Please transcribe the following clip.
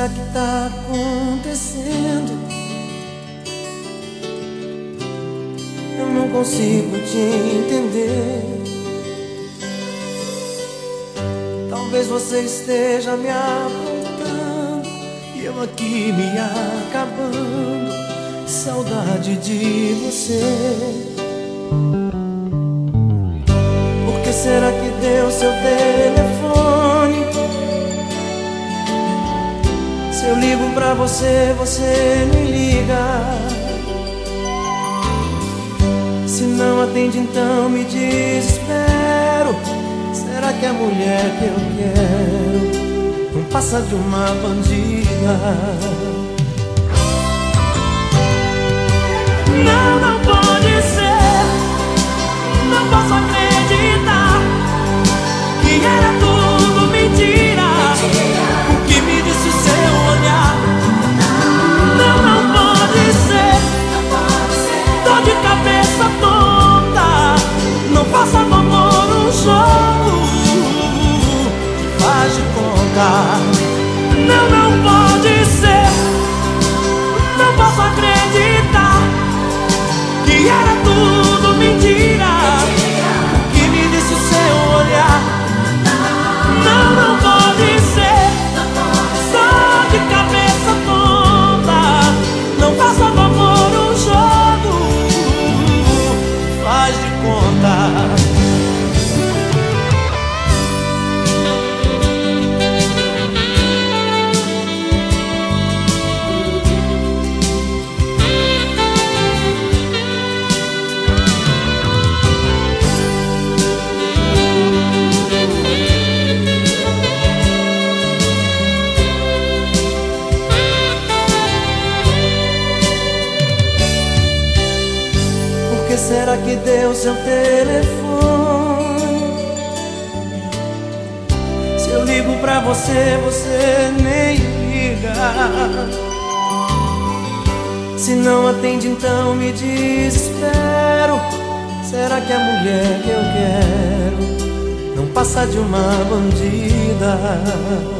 será que tá acontecendo? Eu não consigo te entender. Talvez você esteja me apontando e eu aqui me acabando. Saudade de você. Por que será que Deus, seu Deus? Ligo pra você, você me liga. Se não atende, então me desespero. Será que é a mulher que eu quero não passa de uma bandida? De cabeça tonta. Não faça do amor um jogo. Faz de conta. Não, não pode ser. Não posso acreditar que era Será que deu seu telefone? Se eu ligo pra você, você nem liga. Se não atende, então me desespero. Será que é a mulher que eu quero não passa de uma bandida?